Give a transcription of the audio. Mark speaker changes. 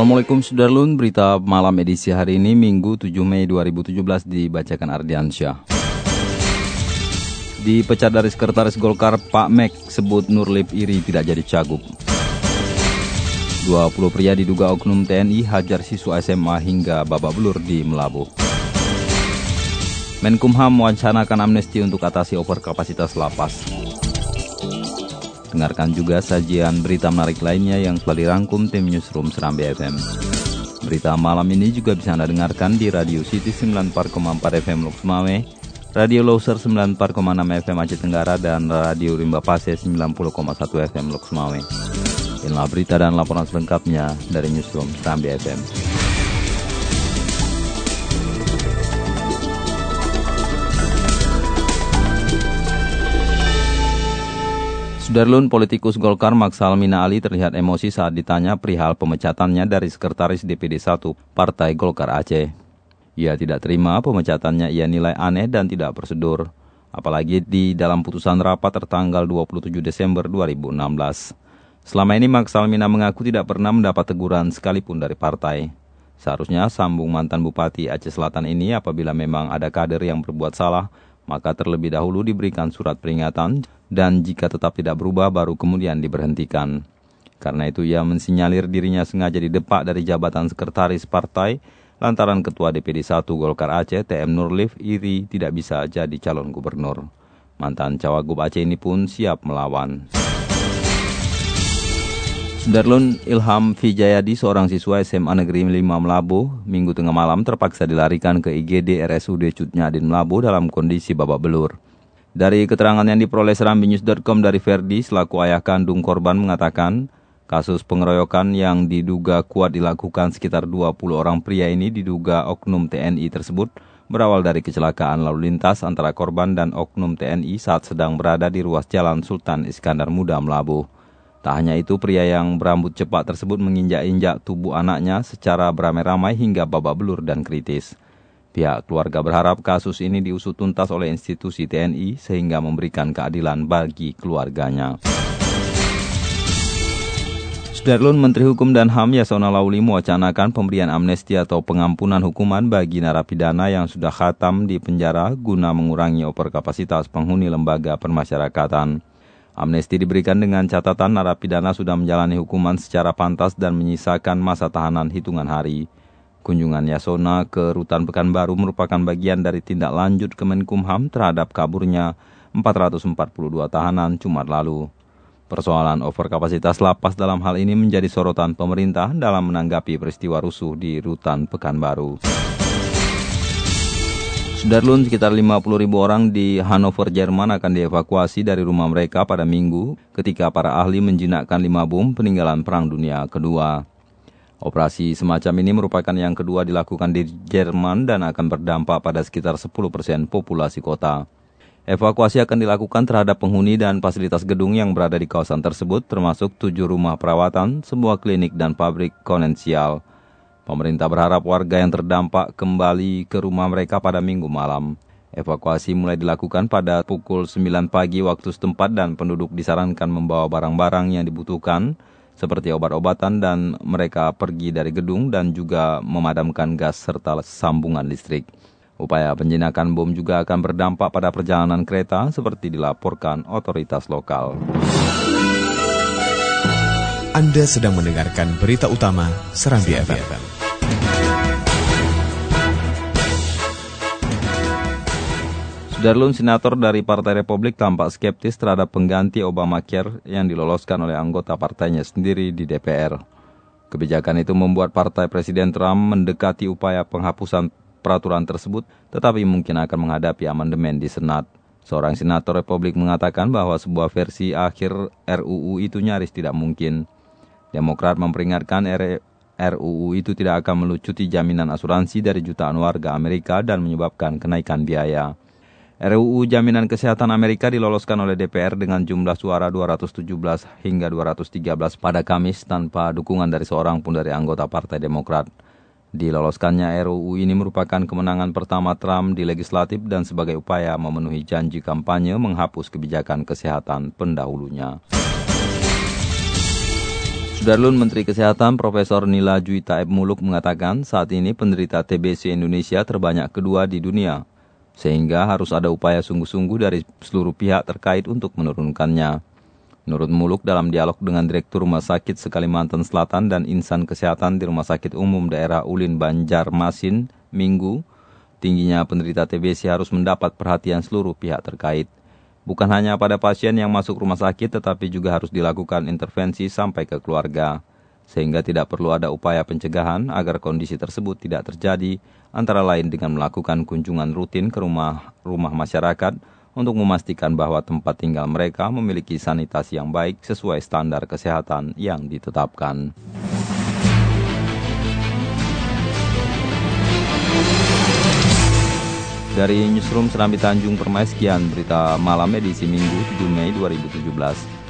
Speaker 1: Assalamualaikum Sudarlun, berita malam edisi hari ini Minggu 7 Mei 2017 dibacakan Ardiansyah. Dipecat dari Sekretaris Golkar, Pak Mek sebut Nurlip iri tidak jadi cagup. 20 pria diduga oknum TNI hajar siswa SMA hingga babak belur di Melabuh. Menkumham mewacanakan amnesti untuk atasi overkapasitas lapas. Dengarkan juga sajian berita menarik lainnya yang telah dirangkum tim Newsroom Serambi FM. Berita malam ini juga bisa Anda dengarkan di Radio City 94,4 FM Lok Sumawe, Radio Loser 94,6 FM Aceh Tenggara, dan Radio Rimba Pase 90,1 FM Lok Sumawe. Inilah berita dan laporan selengkapnya dari Newsroom Serambi FM. Sudarlun politikus Golkar Maksalmina Ali terlihat emosi saat ditanya perihal pemecatannya dari Sekretaris DPD 1 Partai Golkar Aceh. Ia tidak terima pemecatannya ia nilai aneh dan tidak prosedur, apalagi di dalam putusan rapat tertanggal 27 Desember 2016. Selama ini Maksalmina mengaku tidak pernah mendapat teguran sekalipun dari partai. Seharusnya sambung mantan Bupati Aceh Selatan ini apabila memang ada kader yang berbuat salah, maka terlebih dahulu diberikan surat peringatan dan jika tetap tidak berubah baru kemudian diberhentikan. Karena itu ia mensinyalir dirinya sengaja didepak dari jabatan sekretaris partai lantaran ketua DPD 1 Golkar Aceh TM Nurlif iri tidak bisa jadi calon gubernur. Mantan cawagup Aceh ini pun siap melawan. Sudarlun Ilham Vijayadi, seorang siswa SMA Negeri 5 Melabu, minggu tengah malam terpaksa dilarikan ke IGD RSUD Cutnyadin Melabu dalam kondisi babak belur. Dari keterangan yang diperoleh serambinews.com dari Ferdi selaku ayah kandung korban mengatakan, kasus pengeroyokan yang diduga kuat dilakukan sekitar 20 orang pria ini diduga oknum TNI tersebut berawal dari kecelakaan lalu lintas antara korban dan oknum TNI saat sedang berada di ruas jalan Sultan Iskandar Muda Melabuh. Tak hanya itu, pria yang berambut cepat tersebut menginjak-injak tubuh anaknya secara beramai-ramai hingga babak belur dan kritis. Pihak keluarga berharap kasus ini diusut tuntas oleh institusi TNI sehingga memberikan keadilan bagi keluarganya. Sudarlun Menteri Hukum dan HAM Yasona Lauli mewacanakan pemberian amnesti atau pengampunan hukuman bagi narapidana yang sudah khatam di penjara guna mengurangi overkapasitas penghuni lembaga permasyarakatan. Amnesti diberikan dengan catatan narapidana sudah menjalani hukuman secara pantas dan menyisakan masa tahanan hitungan hari. Kunjungan Yasona ke Rutan Pekanbaru merupakan bagian dari tindak lanjut Kemenkumham terhadap kaburnya 442 tahanan Jumat lalu. Persoalan overkapasitas lapas dalam hal ini menjadi sorotan pemerintah dalam menanggapi peristiwa rusuh di Rutan Pekanbaru. Sudarlun sekitar 50 ribu orang di Hannover, Jerman akan dievakuasi dari rumah mereka pada minggu ketika para ahli menjinakkan lima bom peninggalan Perang Dunia Kedua. Operasi semacam ini merupakan yang kedua dilakukan di Jerman dan akan berdampak pada sekitar 10% populasi kota. Evakuasi akan dilakukan terhadap penghuni dan fasilitas gedung yang berada di kawasan tersebut, termasuk tujuh rumah perawatan, sebuah klinik, dan pabrik konensial. Pemerintah berharap warga yang terdampak kembali ke rumah mereka pada minggu malam. Evakuasi mulai dilakukan pada pukul 9 pagi waktu setempat dan penduduk disarankan membawa barang-barang yang dibutuhkan, seperti obat-obatan dan mereka pergi dari gedung dan juga memadamkan gas serta sambungan listrik. Upaya penjinakan bom juga akan berdampak pada perjalanan kereta seperti dilaporkan otoritas lokal.
Speaker 2: Anda sedang mendengarkan berita utama Serambi FM.
Speaker 1: Sudarlun senator dari Partai Republik tampak skeptis terhadap pengganti Obamacare yang diloloskan oleh anggota partainya sendiri di DPR. Kebijakan itu membuat partai Presiden Trump mendekati upaya penghapusan peraturan tersebut, tetapi mungkin akan menghadapi amandemen di Senat. Seorang senator Republik mengatakan bahwa sebuah versi akhir RUU itu nyaris tidak mungkin. Demokrat memperingatkan RUU itu tidak akan melucuti jaminan asuransi dari jutaan warga Amerika dan menyebabkan kenaikan biaya. RUU Jaminan Kesehatan Amerika diloloskan oleh DPR dengan jumlah suara 217 hingga 213 pada Kamis tanpa dukungan dari seorang pun dari anggota Partai Demokrat. Diloloskannya RUU ini merupakan kemenangan pertama Trump di legislatif dan sebagai upaya memenuhi janji kampanye menghapus kebijakan kesehatan pendahulunya. Sudarlun Menteri Kesehatan Profesor Nila Juwita Muluk mengatakan saat ini penderita TBC Indonesia terbanyak kedua di dunia, sehingga harus ada upaya sungguh-sungguh dari seluruh pihak terkait untuk menurunkannya. Menurut Muluk dalam dialog dengan Direktur Rumah Sakit Sekalimantan Selatan dan Insan Kesehatan di Rumah Sakit Umum Daerah Ulin Banjarmasin, Minggu, tingginya penderita TBC harus mendapat perhatian seluruh pihak terkait. Bukan hanya pada pasien yang masuk rumah sakit, tetapi juga harus dilakukan intervensi sampai ke keluarga, sehingga tidak perlu ada upaya pencegahan agar kondisi tersebut tidak terjadi, antara lain dengan melakukan kunjungan rutin ke rumah-rumah masyarakat untuk memastikan bahwa tempat tinggal mereka memiliki sanitasi yang baik sesuai standar kesehatan yang ditetapkan. Dari Newsroom Serambi Tanjung Permai, sekian berita malam edisi Minggu 7 Mei 2017.